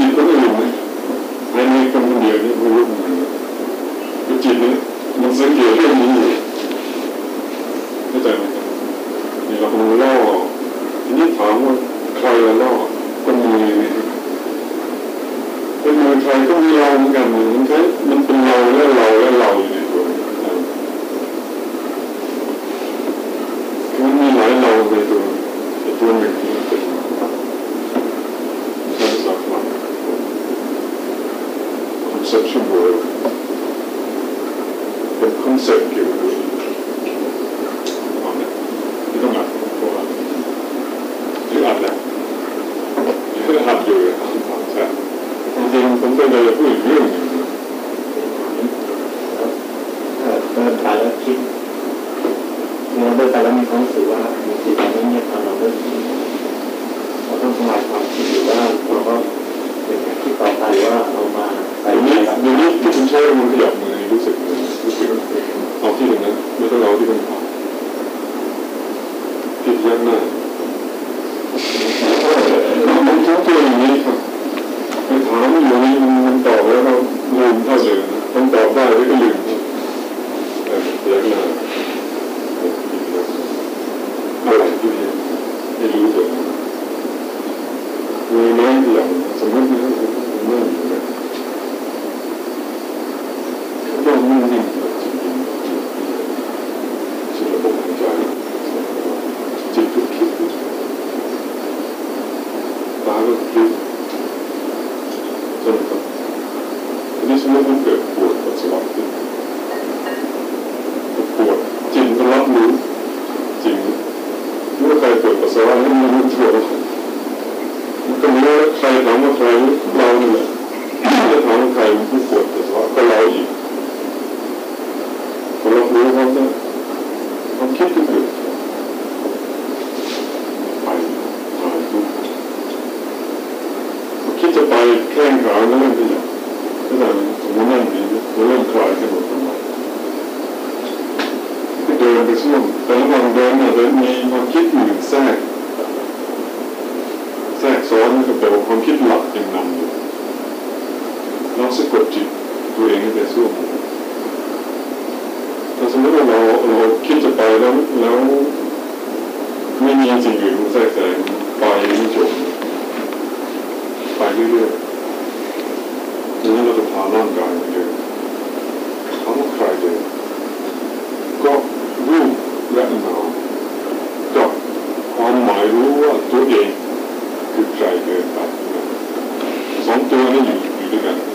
จิตก็ไม่หลงนะในในคนคนเดียวนี่ไม่รู้มันจิตเนี่ยมันสังเกตเรื่องนี้อยู่ ของใครเราเนี่ยจะของใครผู้ปวดเฉพาะก็เราอีกเรารู้เขาเนี่ยเราคิดที่สุด สะกดจิตตัวเองให้ไปสู้ถ้าสมมติว่าเราเราคิดจะไปแล้วแล้วไม่มีสิ่งอื่นแทรกแซงไปไม่จบไปเรื่อยๆดังนั้นเราจะพาร่างกายไปเดินเขาใครเดินก็รู้และหนาวกับความหมายรู้ว่าตัวเองคือใจเดินไปสองตัวนี้อยู่ด้วยกัน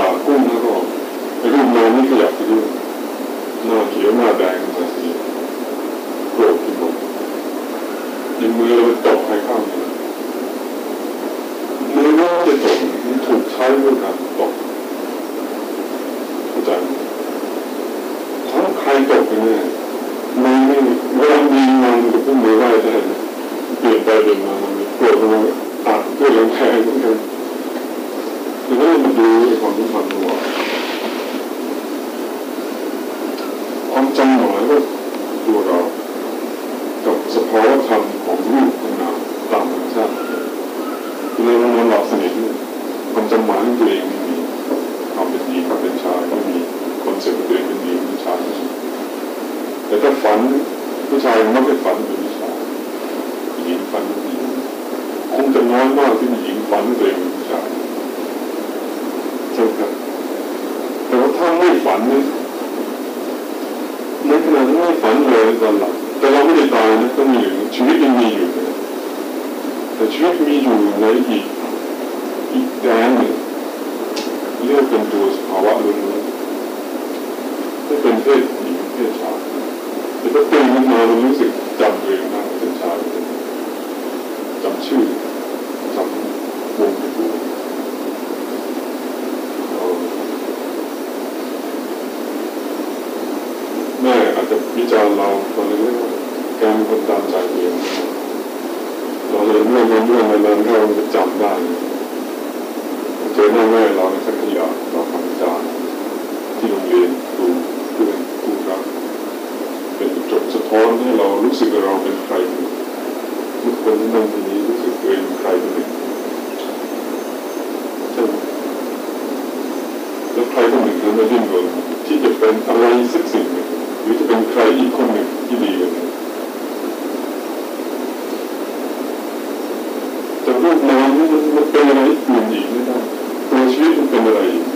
တာကိုယ်မျိုးတော့ဘယ်လိုမှမဖြစ်ရဘူး။နော်ဒီမှာတိုင်း ไฝันนะในขณะที่ไม่ฝันเลยตอนหลับแต่เราไม่ได้ตายนะก็มีอยู่ชีวิตยังมีอยู่แต่ชีวิตมีอยู่ในอีกอีกด้านหนึ่งเรียกเป็นตัวสภาวะล้วนๆไม่เป็นเพศหญิงเพศชายแต่ถ้าตื่นขึ้นมาเรารู้สึกจำเองนะกเป็นชายจำชื่อ ดิมเราจะจำได้เจอแม่เราในสักทียาเราทำจานที่โรงเรียนครูเพื่อนคู่รักเป็นจบสะท้อนให้เรารู้สึกว่าเราเป็นใครทุกคนที่นั่งที่นี้รู้สึกตัวเองใครคนหนึ่งใช่ไหมแล้วใครคนหนึ่งนั้ไม่ดิ้นรนที่จะเป็นอะไรสักสิ่งหนึ่งหรือจะเป็นใครอีกคนหนึ่งที่ดีกว่า это был новомузыка Камерой мы Получили у Камерой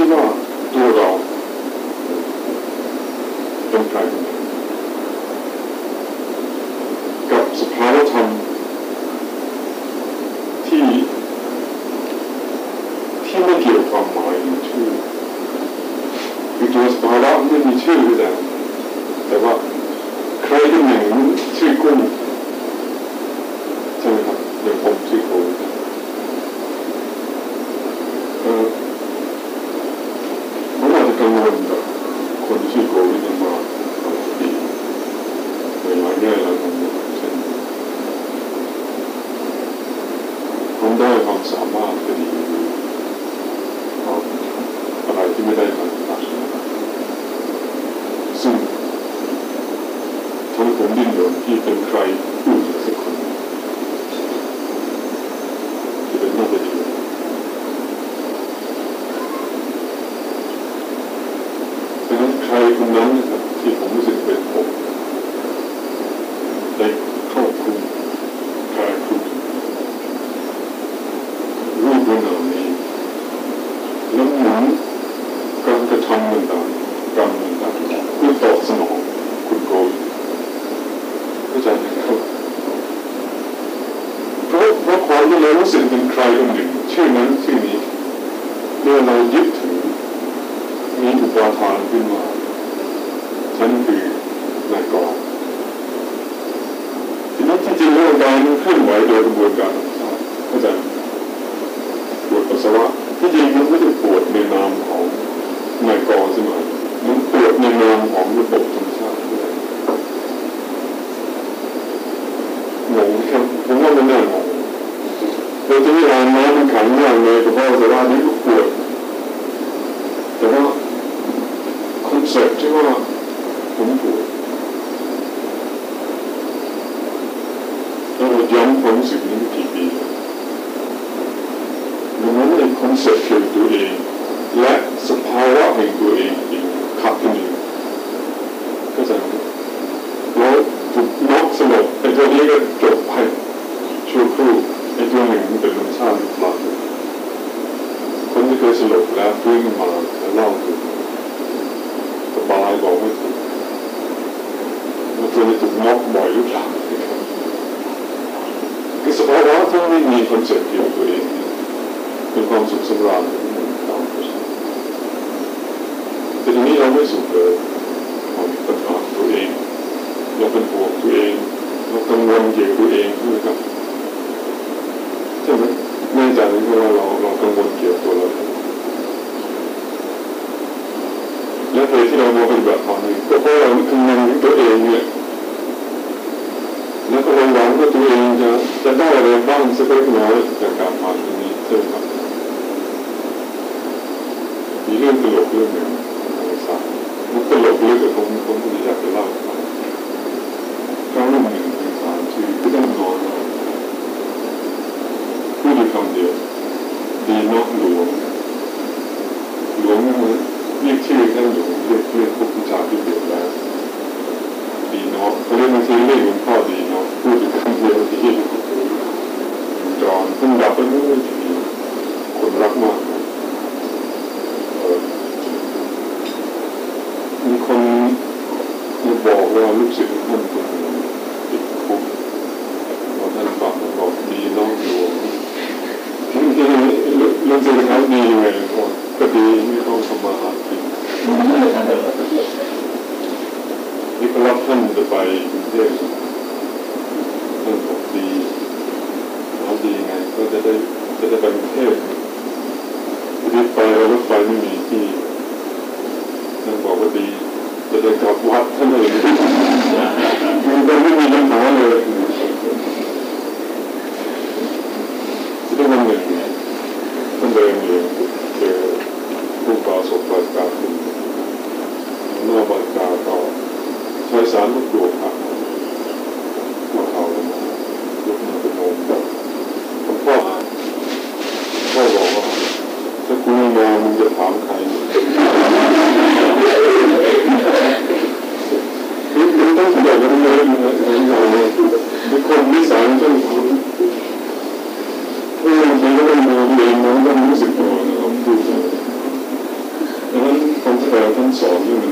ちの動画を展開。humano นี้เราแม้มันขังมากเลยเฉพาะแต่ว่านี้ก็ปวดแต่ว่าคอนเซ็ปต์ที่ว่าผมปวดเราย้อความรู้สึกนี้กี่ปีมังนั้นเองคอนเซ็ปต์ของตัวเอง และสภาวะของตัวเอง concept เกี่ยวกับตัวเองเป็นความสุขสำราญตามผู้ชายแต่ทีนี้เราไม่สุขเลยเรามีปัญหาตัวเองเราเป็นห่วงตัวเองเรากังวลเกี่ยวกับตัวเองใช่ไหมครับใช่ไหมแน่ใจไหมว่าเราเรากังวลเกี่ยวกับตัวเราและเหตุที่เรามาปฏิบัติธรรมนี่ก็เพราะเราคำนึงถึงตัวเองเนี่ย แล้วก็เราหวังว่าตัวเองจะจะได้อะไรบ้างสักเล็กน้อยจากการมาที่นี้ใช่ไหมครับมีเรื่องตลกเรื่องหนึ่งทางศาสตร์มันตลกเรื่องแต่ผมผมอยากจะเล่าให้ฟังครั้งหนึ่งทางศาสตร์ชื่อก็ต้องนอนพูดด้วยคำเดียวดีนอกหลวงหลวงนั่นนะเรียกชื่อท่านหลวงเรียกเรียกพวกผู้ชายที่เดือดแล้วดีเนาะเขาเรียกบางทีเรียกหลวงพ่อดีเนาะพูดถึงคำเดียวที่จอนเพิ่งดับไปเมื่อทีคนรักมากเออมีคนมาบอกว่าลูกศิษย์ท่านคนหนึ่งติดคุกว่าท่านฟังท่านบอกดีเน้องหลวงที่ ลูกศิษย์เขาดีไงก็ดีไม่ต้องทำมาหากินนี่ก็รับท่านจะไปกรุงเทพท่านบอกดีเอาดีไงก็จะได้จะได้ไปกรุงเทพทีนี้ไปรถไฟไม่มีที่ท่านบอกว่าดีจะได้กลับวัดท่านเองมันก็ไม่มีปัญหาเลยที่ได้วันหนึ่ง ท่านเดินอยู่เจอผู้ป่าศพบริการคุณหน้าบริการต่อ ใช้สารลูกดวงครับมาเขาลงมาลุกมาเป็นนมผมพ่อพ่อบอกว่าถ้ากูไม่มามึงจะถามใครคือคือต้องบอกกันเลยนะนะทุกคนนิสัยต้องคุณถ้าบางทีก็ต้องมองเองนะต้องรู้สึกตัวน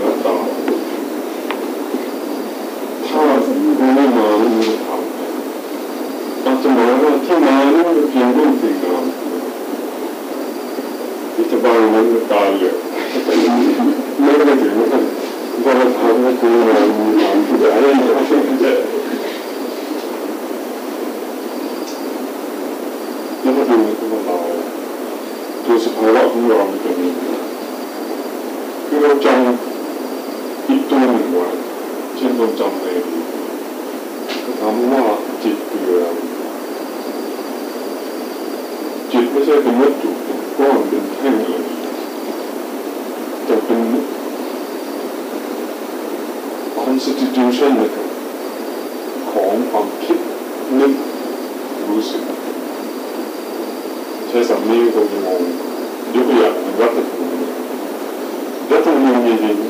รัฐธรรมนูญจริงๆ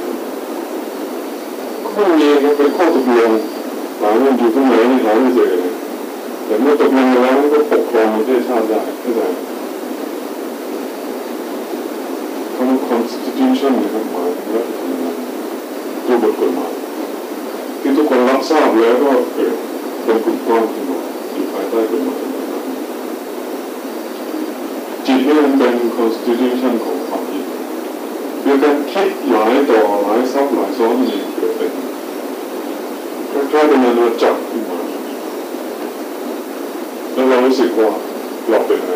ข้อนี้มันเป็นข้อตกลงหามันอยู่ตรงไหนหาไม่เจอเลยแต่เมื่อตกลงแล้วมันก็ปกครองประเทศชาติได้เข้าใจคำว่า constitution นะครับหมายถึงรัฐธรรมนูญตัวบทกฎหมายที่ทุกคนรับทราบแล้วก็เกิดเป็นกลุ่มก้อนขึ้นมา อยู่ภายใต้กฎหมายจิตนี่มันเป็น constitution ของความคิดโดยการคิดหลายต่อหลายซับหลายซ้อนนี่เกิดเป็นคล้ายๆเป็นอาณาจักรขึ้นมาแล้วเรารู้สึกว่าเราเป็นอะไร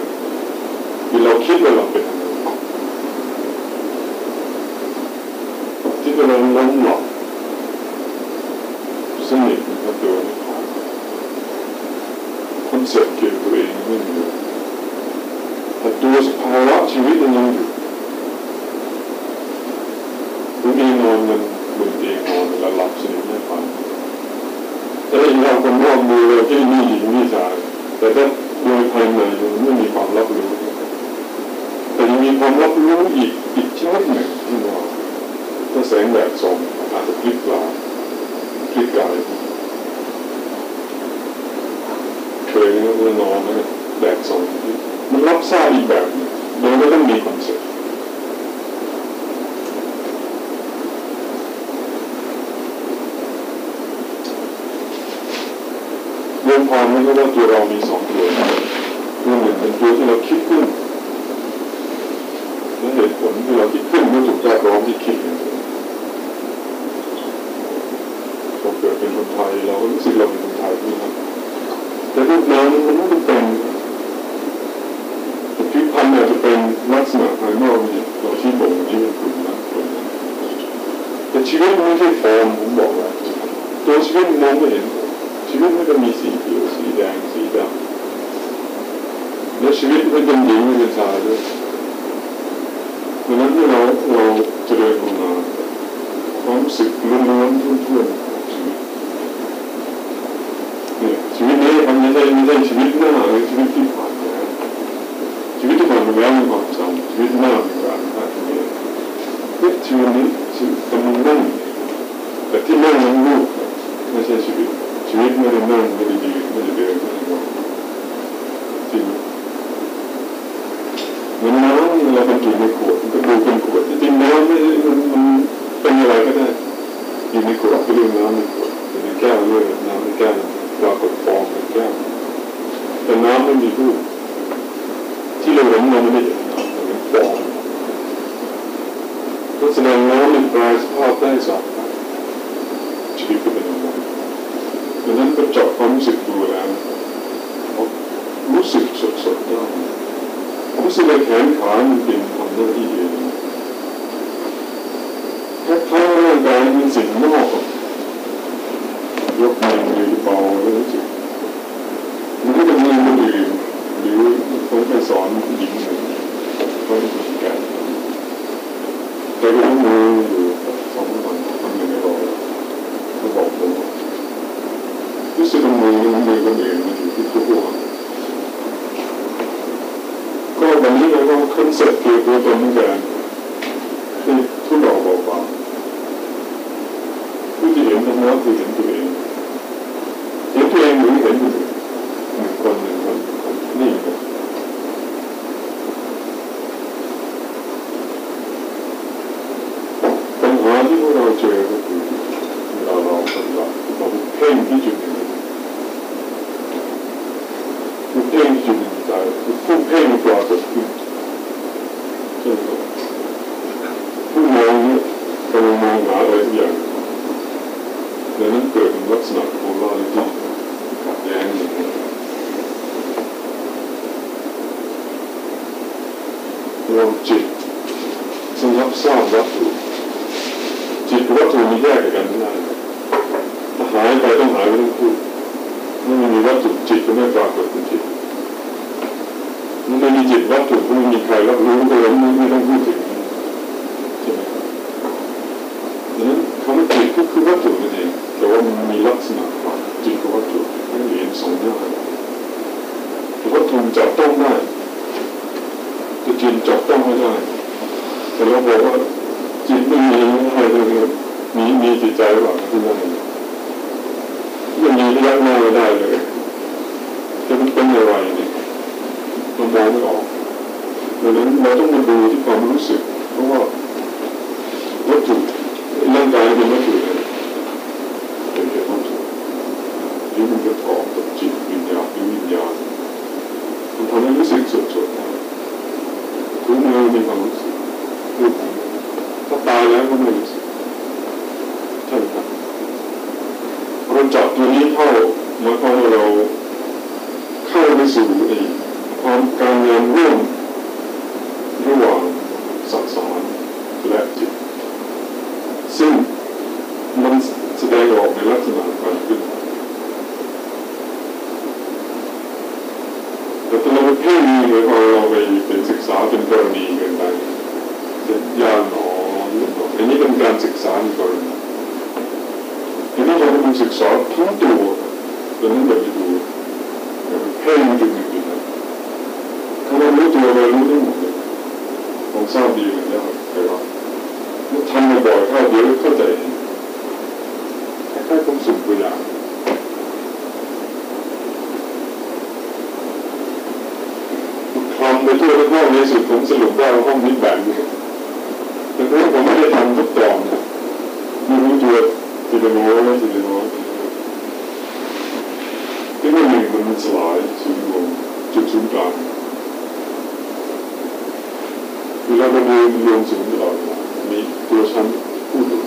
หรือเราคิดว่าเราเป็นอะไรที่เราล้มหลั concept เกี่ยวกับตัวเองไม่มีแต่ตัวสภาวะชีวิตมันยังอยู่บางทีนอนมันบนเตียงนอนแล้วหลับสนิทไม่ฝันแต่อีกอย่าคนรอบมือเราที่มีหญิงมีชายแต่ถ้าโดยภายในมันไม่มีความรับรู้แต่ยังมีความรับรู้อีกอีกชนิดหนึ่งที่ว่าถ้าแสงแดดส่องอาจจะพลิกกายพลิกกาย เองเมื่ๆนอนแบบสองมันรับทราบอีกแบบโดยไม่ต้องมีคอนเซ็ปเรื่องความนั้รู้ว่าตัวเรามีสองตัวเรื่องหนึ่งเป็นตัวที่เราคิดขึ้น แต่รูปนั้นมันไม่เป็นผิวพรรณอาจจะเป็นลักษณะภายนอกนี่เราที่บ่งนี้เป็นกลุ่มนั้นกลุ่มนั้นแต่ชีวิตไม่ใช่ฟอร์มผมบอกแล้วตัวชีวิตมองไม่เห็น ชีวิตมันก็มีสีเขียวสีแดงสีดำและชีวิตมันเป็นหญิงมันเป็นชายด้วยดังนั้นเมื่อเราเราเจริญภาวนาความรู้สึกล้วนๆทุ่นๆชีวิตเนี่ยชีวิต นี้มันไม่ใช่ไม่ใช่ชีวิตหน้าหรือชีวิตที่ผ่านมาชีวิตที่ผ่านมาแล้วมีความจำชีวิตหน้ามีการพัฒนาเนี่ยชีวิตนี้ชีวิตกำลังนั่ แต่น้ำไม่มีรูปที่เราห็นเราไม่ได้ฟองก็แสดงน้ำมันแปลสภาพได้สองชีวิตก็เป็นอย่างนั้นดังนั้นก็จับความรู้สึกดูแล้วรู้สึกสดๆได้รู้สึกในแขนขามันเป็นทำหน้าที่เองคล้ายๆร่างกายเป็นสิ่งนอกยกมือหรือเบาแล้วรู้สึก ซ็ปต์คือตัวตนเหมือนกันคือทุเลาเบาๆผู้ที่เห็นธรรมะคือเห็นตัวเองเห็นตัวเองหรือเห็นคนอื่นหนึ่งคนหนึ่งคนนี่ครับปัญหาที่พวกเราเจอก็คือเราเราปฏิบัติเราเพ่งที่จุดหนึ่งคือเพ่งที่จุดหนึ่งใจคือผู้เพ่งปรากฏขึ้นใช่ไหมครับผู้มองเนี่ยกำลังมองหาอะไรทุกอย่างดังนั้นเกิดเป็นลักษณะโพลาริตี้ขัดแย้งกันเราจิตสำหรับสร้างวัตถุจิตกับวัตถุมีแยกกันไม่ได้ถ้าหายไปต้องหายไปทั้งคู่ไม่มีวัตถุจิตก็ไม่ปรากฏเป็นจิตมันไม่มีจิตวัตถุก็ไม่มีใครรับรู้ก็เลยไม่ไม่ต้องพูดถึงใช่ไหมครับดังนั้นคำว่าจิตก็คือวัตถุนั่นเองแต่ว่ามันมีลักษณะของจิตกับวัตถุไม่เหรียญสองหน้า แต่วัตถุจับต้องได้แต่จิตจับต้องไม่ได้แต่เราบอกว่าจิตไม่มีอะไรเลยมีมีจิตใจหรือเปล่าที่นั่นมันมีระยะหน้าไม่ได้เลยจะมันเป็นอะไรเนี่ยมันมองไม่ออกดังนั้นเราต้องมาดูที่ความรู้สึกเพราะว่าวัตถุร่างกายเป็นวัตถุเลยเป็นแค่วัตถุที่มันประกอบกับจิตวิญญาณวิญญาณมันทำให้รู้สึกสดๆได้ทุกมือมีความรู้สึกรูปถ้าตายแล้วก็ไม่รู้สึกใช่ไหมครับเราจับตัวนี้เข้าหมายความว่าเราเข้าไปสู่ไอ้ความการงานร่วมระหว่างสังสารและจิต ซึ่งมันแสดงออกในลักษณะการขึ้น แต่ถ้าเราไปเพ่งหรือพอเราไปเป็นศึกษาเป็นกรณีเกินไปจะยาหนอองหนออันนี้เป็นการศึกษาในกรณีทีนี้เราต้องศึกษาทั้งตัวดังนั้นเราจะดูเพ่งจุดหนึ่งนั้นถ้าเรารู้ตัวเรารู้ทั้งหมดเลยคงทราบดีเหมือนกันแต่ว่าทำบ่อยๆเข้าเดี๋ยวเข้าใจคล้ายๆผมสุ่มตัวอย่างทำไปทั่วทั้งห้องในสุดผมสรุปได้ว่าห้องนี้แบบนี้แต่ว่าผมไม่ได้ทำทุกตอนไม่รู้ตัวทีละน้อยทีละน้อยที่มันสลายศูนย์รวมจุดศูนย์กลางเวลาเรารวมรวมศูนย์ตลอดเวลามีตัวฉันผู้ดู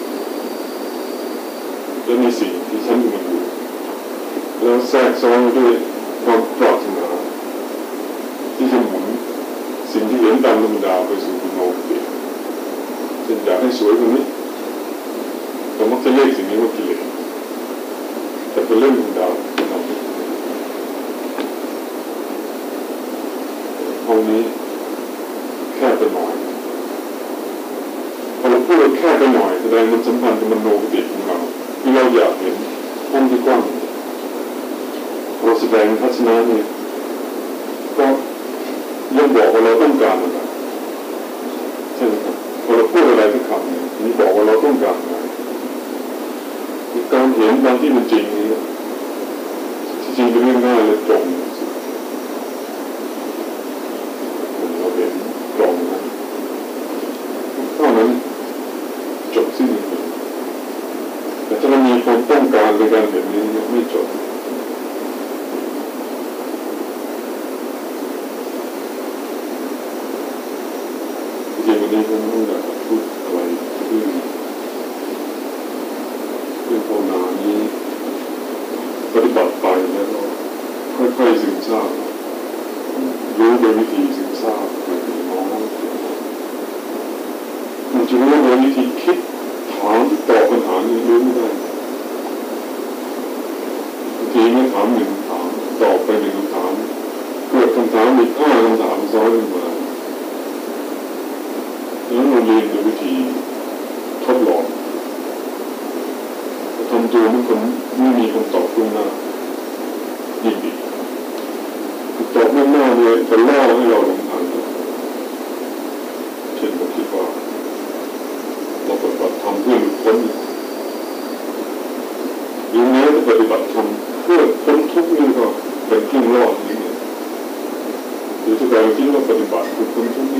และมีสิ่งที่ฉันกำลังดูแล้วแทรกซ้อนด้วยความปรารถนาที่จะหมุน สิ่งที่เห็นตามธรรมดาไปสู่คุณโมติเช่นอยากให้สวยกว่านี้เรามักจะเรียกสิ่งนี้ว่ากิเลสแต่เป็นเรื่องธรรมดาที่ทำให้ห้องนี้แค่ไปหน่อยพอเราพูดแค่ไปหน่อยแสดงมันสัมพันธ์กับมโนปฏิของเราที่เราอยากเห็นห้องที่กว้างเราแสดงทัศนะนี้ก็ยังบอกว่าเราต้องการอะไรใช่ไหมครับพอเราพูดอะไรสักคำเนี่ยนี่บอกว่าเราต้องการอะไรการเห็นบางที่มันจริงนี่ที่จริงเป็นเรื่องง่ายและตรงเราเห็นตรงนะเท่านั้นจบสิ้นแต่ถ้าเรามีความต้องการในการเห็นนี้ไม่จบ จริ ここに飛んで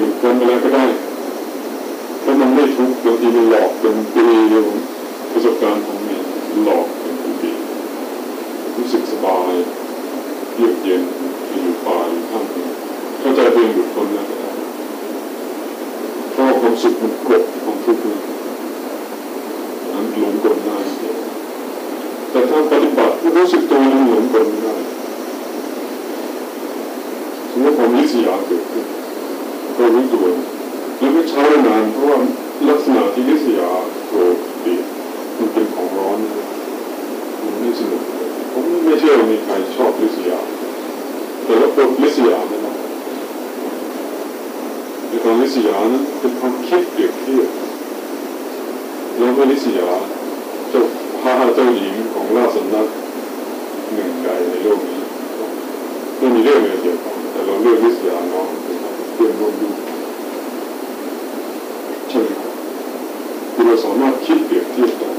หยุดกันไปแล้วก็ได้ถ้ามันไม่ทุกข์บางทีมันหลอกเป็นปีเดียวประสบการณ์ของมีหลอกเป็นปีรู้สึกสบายเยือกเย็นอยู่ป่าอยู่ข้างทางเข้าใจตัวเองหลุดพ้นแล้วก็ได้เพราะความสุขมันกดความทุกข์นั้นหลงกลได้แต่ถ้าปฏิบัติรู้สึกตัวยังหลงกลไม่ได้สมมติความริษยาเกิดขึ้นก็รู้ตัวแล้วไม่ช้านานเพราะว่าลักษณะที่ริษยาโกรธเกลียดมันเป็นของร้อนมันไม่สนุกผมไม่เชื่อมีใครชอบริษยาแต่ว่าตัวริษยาไม่ได้ในการริษยานั้นเป็นความคิดเปรียบเทียบแล้วก็ริษยาเจ้าพระเจ้าหญิงของราชสำนักหนึ่งใดในโลกนี้ไม่มีเรื่องอะไรเกี่ยวกับแต่เราเลือกลิสยาน้องเป็นเพื่อนร่วมยุคใช่ไหมครับคือเราสามารถคิดเปรียบเทียบได้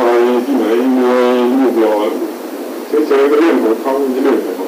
มีเจ้าชายที่ไหนมวยลูกหล่อเฉยๆก็เรื่องของเขาไม่ใช่เรื่องข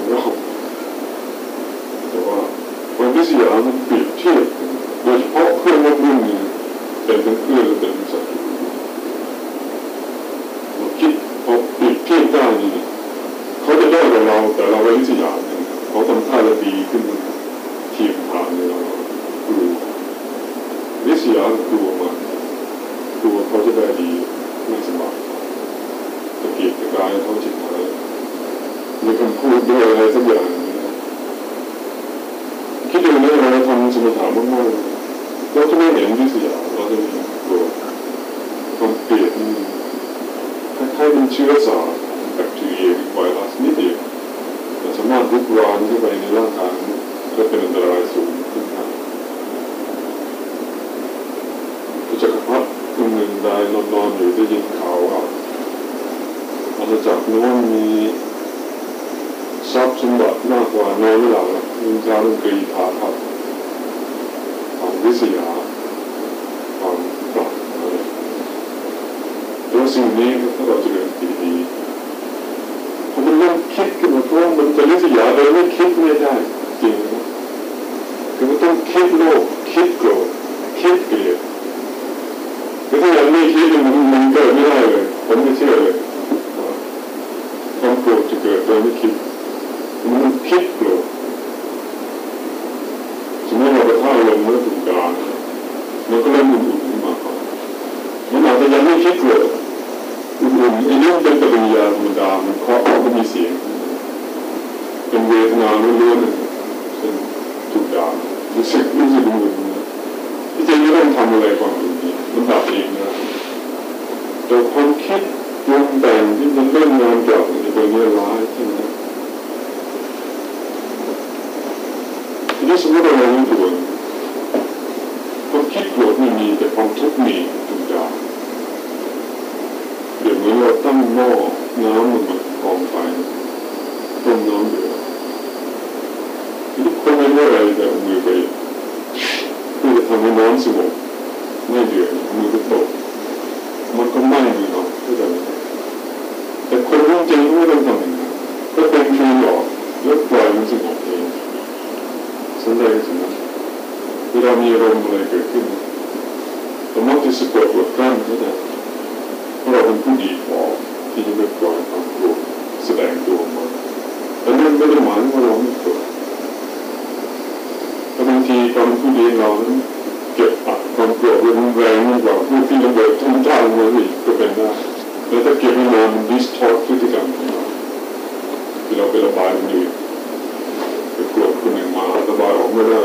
ล้วนมีทรัพย์สมบัติมากกว่าในเหลังอินทราลงกรีผาทับความวิสยาความปรับล้วสิ่งนี้ถ้าเราเจริญปีนี้พอมันเริ่มคิดขึ้นมาเพราะมันจะริษยาเดยไม่คิดไม่ได้ 아무데나 tukar. Det ser ut som det Vi tenker om tannlegekongen. Men da tingene. Da kom Kit, noen bandy, men den var en bjørn. Det ble mye rar. Det er så hvordan jeg gjorde det. ความผู้ดีเราเก็บปักความโกรธรุนแรงยิ่งกว่าผู้ที่ระเบิดทุ่มท่าลงมาอีกก็เป็นได้แล้วถ้าเก็บไม่นานมันดิสทอร์ตพฤติกรรมของเราที่เราไประบายมันอยู่ไปโกรธคนหนึ่งมาระบายออกไม่ได้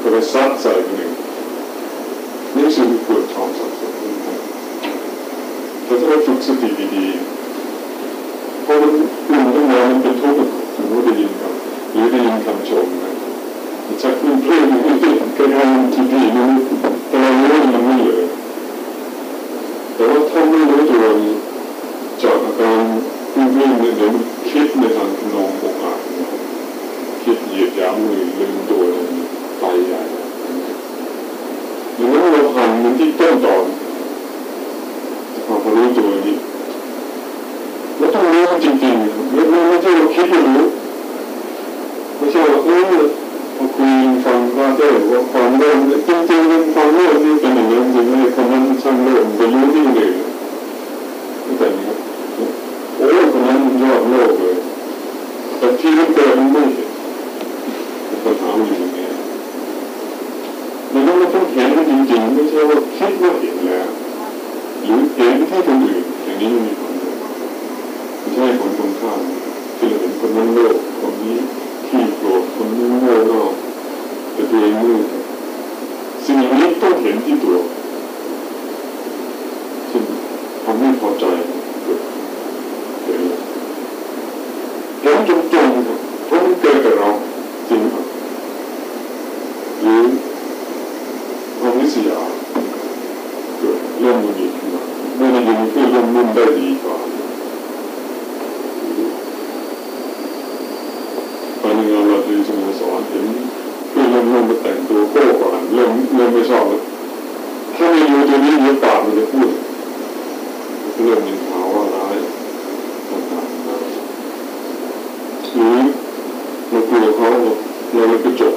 ก็ไปซัดใส่คนหนึ่งนี่คือควรทำสักสักนิดหนึ่งแต่ถ้าเราฝึกสติดีๆเพราะมันมันต้องมามันเป็นทุกข์ถึงว่าได้ยินคำหรือได้ยินคำชมนะ Cioè, un premio che ha un TV, non è un meglio. 我们的今天的话我们的每年每个月可我们的优惠一点我可能要要的 butdoyouknow ำงานเราทีสโมสรเห็นพี่เริ่มเริ่มไปแต่งตัวโก้ก่อนเริ่มเริ่มไม่ชอบแล้วถ้าไม่รู้ตัวนี้เดี๋ยวปากมันจะพูดเรื่องมีข่าวว่าร้ายต่างๆหรือเรากลัวเขาเราเลยไปจบ